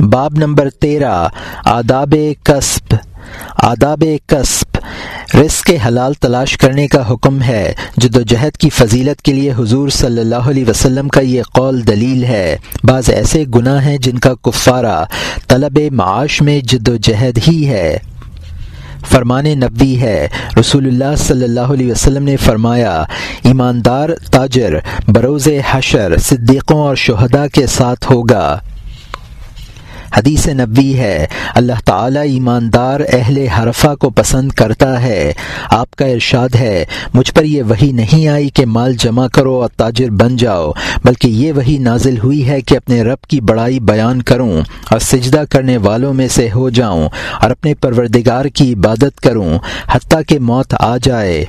باب نمبر تیرہ، آداب قصب آداب قصب رزق کے حلال تلاش کرنے کا حکم ہے۔ جد و جہد کی فضیلت کے لیے حضور صلی اللہ علیہ وسلم کا یہ قول دلیل ہے۔ بعض ایسے گناہ ہیں جن کا کفارہ طلب معاش میں جد و جہد ہی ہے۔ فرمان نبی ہے۔ رسول اللہ صلی اللہ علیہ وسلم نے فرمایا، ایماندار تاجر، بروز حشر، صدیقوں اور شہداء کے ساتھ ہوگا۔ حدیث نبی ہے۔ اللہ تعالی ایماندار اہل حرفہ کو پسند کرتا ہے۔ آپ کا ارشاد ہے، مجھ پر یہ وہی نہیں آئی کہ مال جمع کرو اور تاجر بن جاؤ، بلکہ یہ وہی نازل ہوئی ہے کہ اپنے رب کی بڑائی بیان کروں اور سجدہ کرنے والوں میں سے ہو جاؤں اور اپنے پروردگار کی عبادت کروں، حتیٰ کہ موت آ جائے۔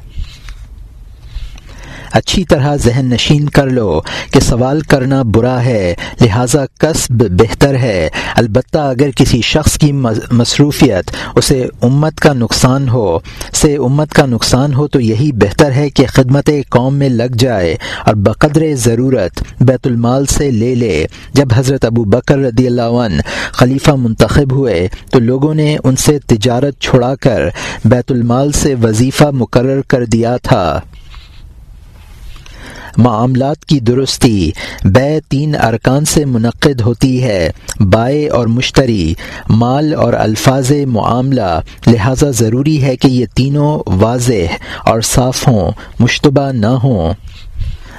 اچھی طرح ذہن نشین کر لو کہ سوال کرنا برا ہے، لہٰذا قصب بہتر ہے۔ البتہ اگر کسی شخص کی مصروفیت اسے امت کا نقصان ہو، سے امت کا نقصان ہو تو یہی بہتر ہے کہ خدمت قوم میں لگ جائے اور بقدر ضرورت بیت المال سے لے لے۔ جب حضرت ابو بکر رضی اللہ عنہ خلیفہ منتخب ہوئے تو لوگوں نے ان سے تجارت چھڑا کر بیت المال سے وظیفہ مقرر کر دیا تھا۔ معاملات کی درستی بے تین ارکان سے منعقد ہوتی ہے۔ بائے اور مشتری، مال اور الفاظ معاملہ، لہذا ضروری ہے کہ یہ تینوں واضح اور صاف ہوں، مشتبہ نہ ہوں۔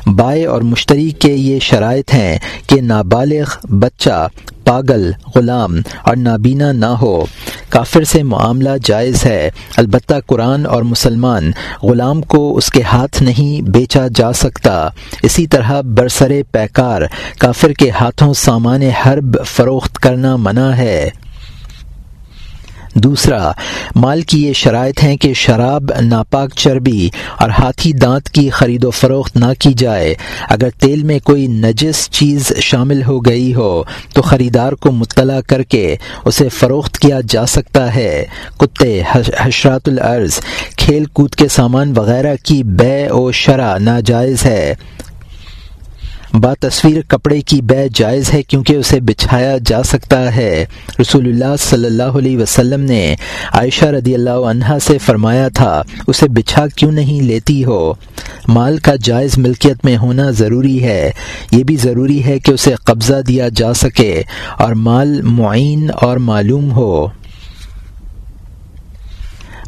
بائے اور مشتری کے یہ شرائط ہیں کہ نابالغ بچہ، پاگل، غلام اور نابینا نہ ہو۔ کافر سے معاملہ جائز ہے۔ البتہ قرآن اور مسلمان غلام کو اس کے ہاتھ نہیں بیچا جا سکتا۔ اسی طرح برسر پیکار، کافر کے ہاتھوں سامان حرب فروخت کرنا منع ہے۔ دوسرا، مال کی یہ شرائط ہیں کہ شراب ناپاک چربی اور ہاتھی دانت کی خرید و فروخت نہ کی جائے۔ اگر تیل میں کوئی نجس چیز شامل ہو گئی ہو، تو خریدار کو مطلع کر کے اسے فروخت کیا جا سکتا ہے۔ کتے حشرات العرض کھیل کود کے سامان وغیرہ کی بے و شرح ناجائز ہے۔ با تصویر کپڑے کی بے جائز ہے کیونکہ اسے بچھایا جا سکتا ہے۔ رسول اللہ صلی اللہ علیہ وسلم نے عائشہ رضی اللہ عنہا سے فرمایا تھا، اسے بچھا کیوں نہیں لیتی ہو؟ مال کا جائز ملکیت میں ہونا ضروری ہے۔ یہ بھی ضروری ہے کہ اسے قبضہ دیا جا سکے اور مال معین اور معلوم ہو۔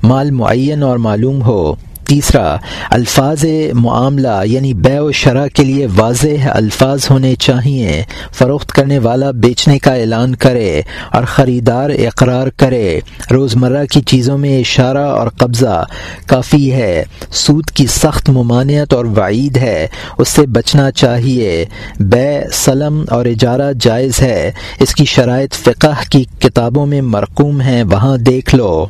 مال معین اور معلوم ہو۔ تیسرا، الفاظ معاملہ یعنی بے و شرح کے لیے واضح الفاظ ہونے چاہیے، فروخت کرنے والا بیچنے کا اعلان کرے اور خریدار اقرار کرے۔ روزمرہ کی چیزوں میں اشارہ اور قبضہ کافی ہے، سود کی سخت ممانعت اور وعید ہے، اس سے بچنا چاہیے۔ بے، سلم اور اجارہ جائز ہے، اس کی شرائط فقہ کی کتابوں میں مرقوم ہیں، وہاں دیکھ لو۔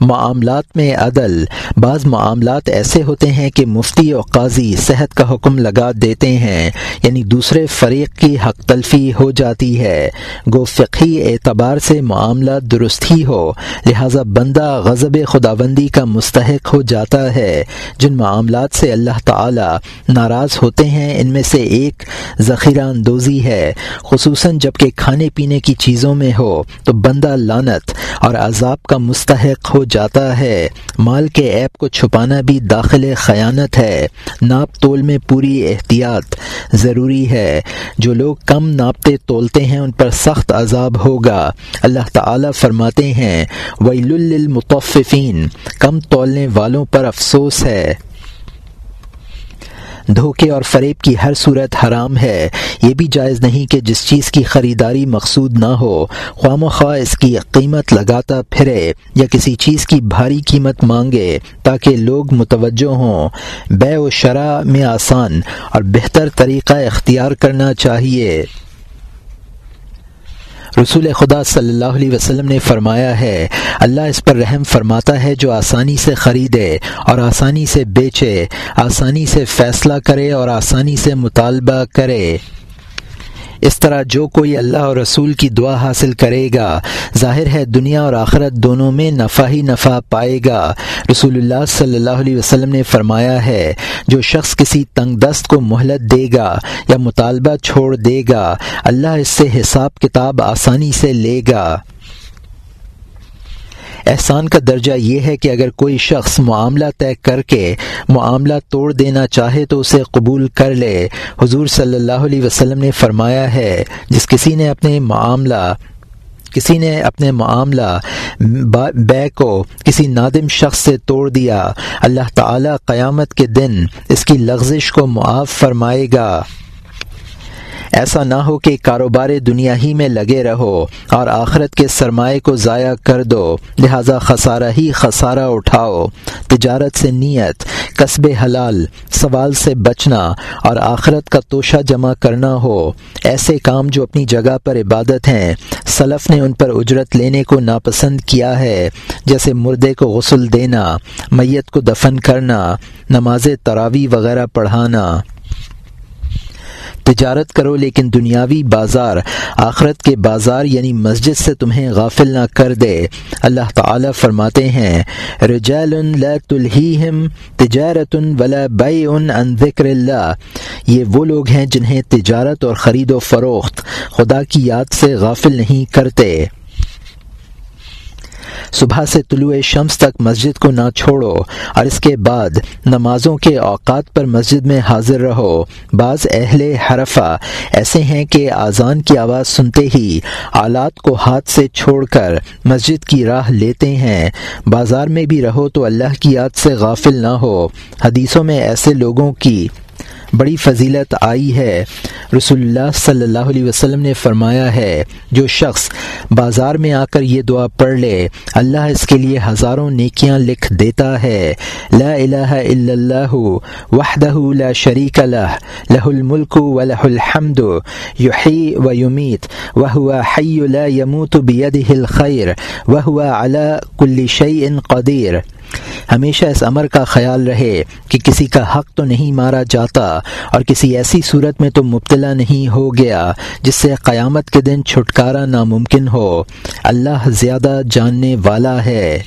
معاملات میں عدل۔ بعض معاملات ایسے ہوتے ہیں کہ مفتی اور قاضی صحت کا حکم لگا دیتے ہیں یعنی دوسرے فریق کی حق تلفی ہو جاتی ہے۔ گو فقی اعتبار سے معاملہ درست ہی ہو، لہذا بندہ غضب خداوندی کا مستحق ہو جاتا ہے۔ جن معاملات سے اللہ تعالی ناراض ہوتے ہیں، ان میں سے ایک ذخیرہ اندوزی ہے۔ خصوصاً جبکہ کھانے پینے کی چیزوں میں ہو، تو بندہ لانت اور عذاب کا مستحق ہو جاتا ہے۔ مال کے ایپ کو چھپانا بھی داخل خیانت ہے۔ ناپ تول میں پوری احتیاط ضروری ہے۔ جو لوگ کم ناپتے تولتے ہیں، ان پر سخت عذاب ہوگا۔ اللہ تعالیٰ فرماتے ہیں، ویل للمطففین۔ کم تولنے والوں پر افسوس ہے۔ دھوکے اور فریب کی ہر صورت حرام ہے۔ یہ بھی جائز نہیں کہ جس چیز کی خریداری مقصود نہ ہو، خواہ و خواہ اس کی قیمت لگاتا پھرے یا کسی چیز کی بھاری قیمت مانگے تاکہ لوگ متوجہ ہوں۔ بے و شرح میں آسان اور بہتر طریقہ اختیار کرنا چاہیے۔ رسول خدا صلی اللہ علیہ وسلم نے فرمایا ہے، اللہ اس پر رحم فرماتا ہے جو آسانی سے خریدے اور آسانی سے بیچے، آسانی سے فیصلہ کرے اور آسانی سے مطالبہ کرے۔ اس طرح جو کوئی اللہ اور رسول کی دعا حاصل کرے گا، ظاہر ہے دنیا اور آخرت دونوں میں نفع ہی نفع پائے گا۔ رسول اللہ صلی اللہ علیہ وسلم نے فرمایا ہے، جو شخص کسی تنگ دست کو مہلت دے گا یا مطالبہ چھوڑ دے گا، اللہ اس سے حساب کتاب آسانی سے لے گا۔ احسان کا درجہ یہ ہے کہ اگر کوئی شخص معاملہ طے کر کے معاملہ توڑ دینا چاہے تو اسے قبول کر لے۔ حضور صلی اللہ علیہ وسلم نے فرمایا ہے، جس کسی نے اپنے معاملہ، کسی نے اپنے معاملہ بے کو کسی نادم شخص سے توڑ دیا۔ اللہ تعالی قیامت کے دن اس کی لغزش کو معاف فرمائے گا۔ ایسا نہ ہو کہ کاروبار دنیا ہی میں لگے رہو اور آخرت کے سرمایہ کو ضائع کر دو، لہذا خسارہ ہی خسارہ اٹھاؤ۔ تجارت سے نیت قصب حلال، سوال سے بچنا اور آخرت کا توشہ جمع کرنا ہو۔ ایسے کام جو اپنی جگہ پر عبادت ہیں، سلف نے ان پر اجرت لینے کو ناپسند کیا ہے، جیسے مردے کو غسل دینا، میت کو دفن کرنا، نماز تراوی وغیرہ پڑھانا۔ تجارت کرو، لیکن دنیاوی بازار، آخرت کے بازار یعنی مسجد سے تمہیں غافل نہ کر دے۔ اللہ تعالی فرماتے ہیں رجال لا تلہیہم تجارت ولا بیع عن ذکر اللہ۔ یہ وہ لوگ ہیں جنہیں تجارت اور خرید و فروخت خدا کی یاد سے غافل نہیں کرتے۔ صبح سے طلوع شمس تک مسجد کو نہ چھوڑو، اور اس کے بعد نمازوں کے اوقات پر مسجد میں حاضر رہو۔ بعض اہل حرفہ ایسے ہیں کہ اذان کی آواز سنتے ہی آلات کو ہاتھ سے چھوڑ کر مسجد کی راہ لیتے ہیں۔ بازار میں بھی رہو تو اللہ کی یاد سے غافل نہ ہو۔ حدیثوں میں ایسے لوگوں کی بڑی فضیلت آئی ہے۔ رسول اللہ صلی اللہ علیہ وسلم نے فرمایا ہے، جو شخص بازار میں آ کر یہ دعا پڑھ لے، اللہ اس کے لیے ہزاروں نیکیاں لکھ دیتا ہے۔ لا الہ الا اللہ وحدہ لا شریک لہ لہ الملک و لہ الحمد، یحیی و یمیت وهو حی لا يموت بیدہ الخیر وهو على کل شیء قدیر۔ ہمیشہ اس امر کا خیال رہے کہ کسی کا حق تو نہیں مارا جاتا اور کسی ایسی صورت میں تو مبتلا نہیں ہو گیا جس سے قیامت کے دن چھٹکارا ناممکن ہو۔ اللہ زیادہ جاننے والا ہے۔